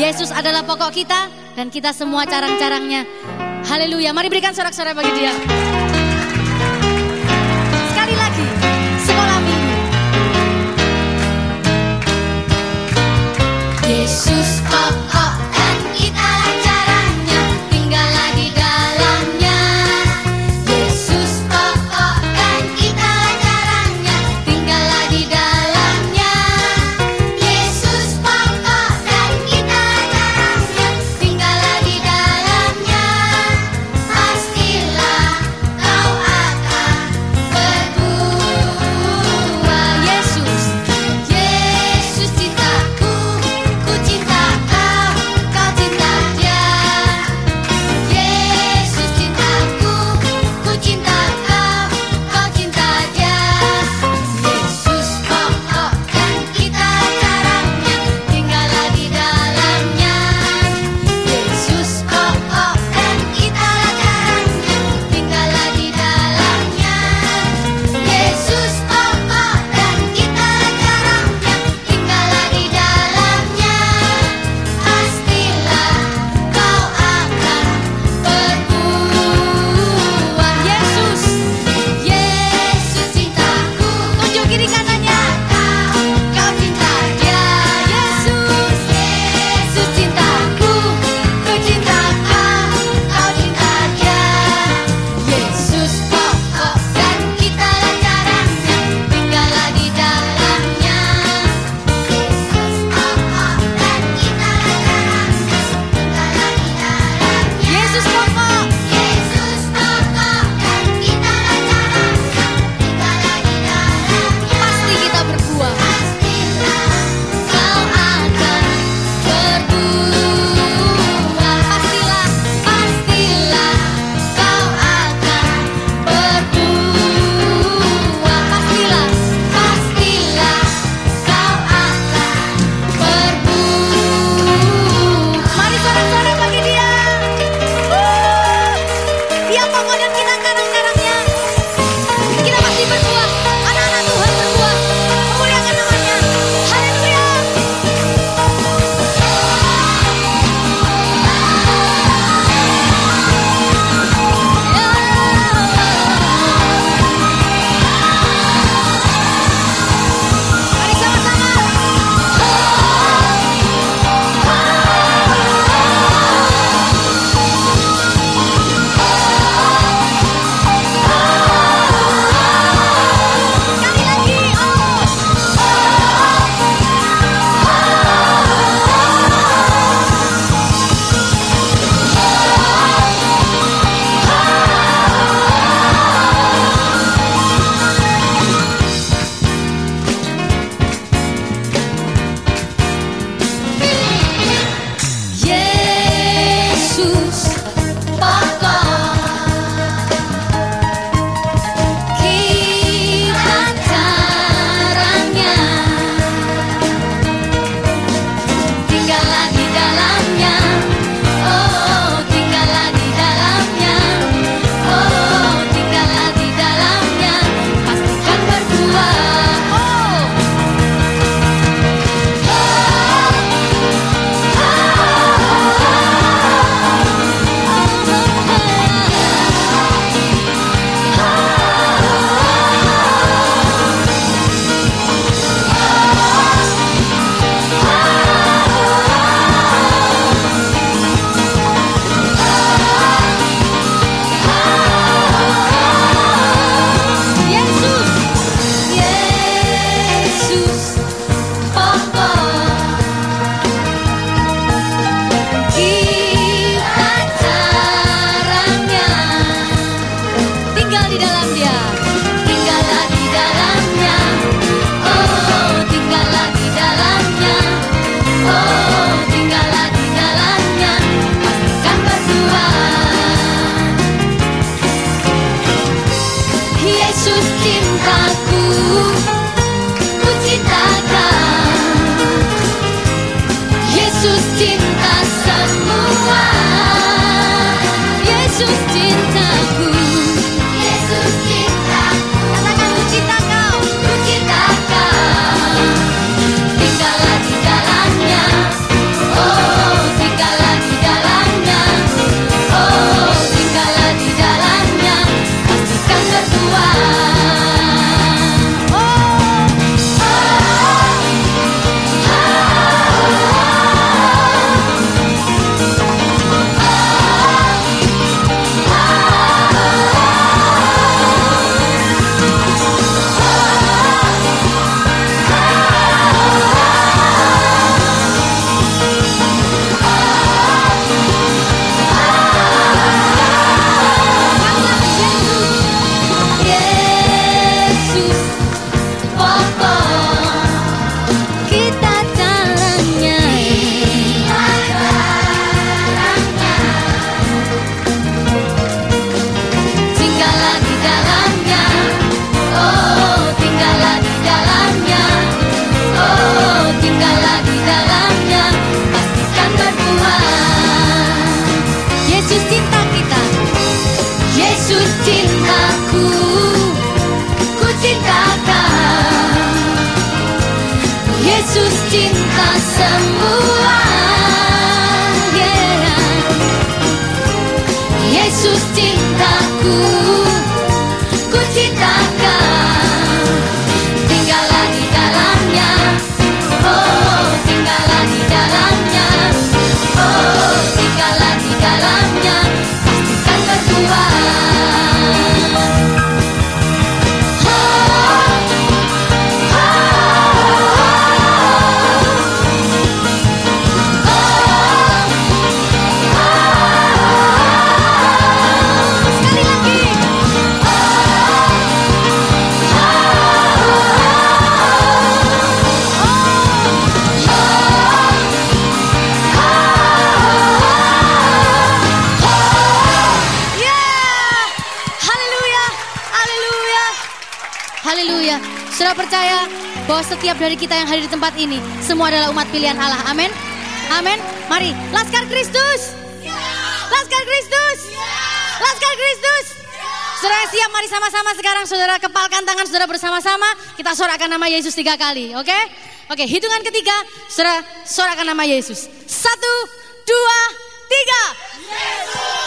Yesus adalah pokok kita dan kita semua carang-carangnya. Haleluya. Mari berikan sorak-sorai bagi dia. Yesus cinta semua yeah. Yesus cintaku Sudah percaya bahwa setiap dari kita yang hadir di tempat ini semua adalah umat pilihan Allah. Amin. Amin. Mari, Laskar Kristus. Laskar Kristus. Laskar Kristus. Saudara siap, mari sama-sama sekarang saudara kepalkan tangan saudara bersama-sama. Kita sorakan nama Yesus tiga kali, oke? Oke, hitungan ketiga, saudara sorakan nama Yesus. Satu, dua, tiga. Yesus.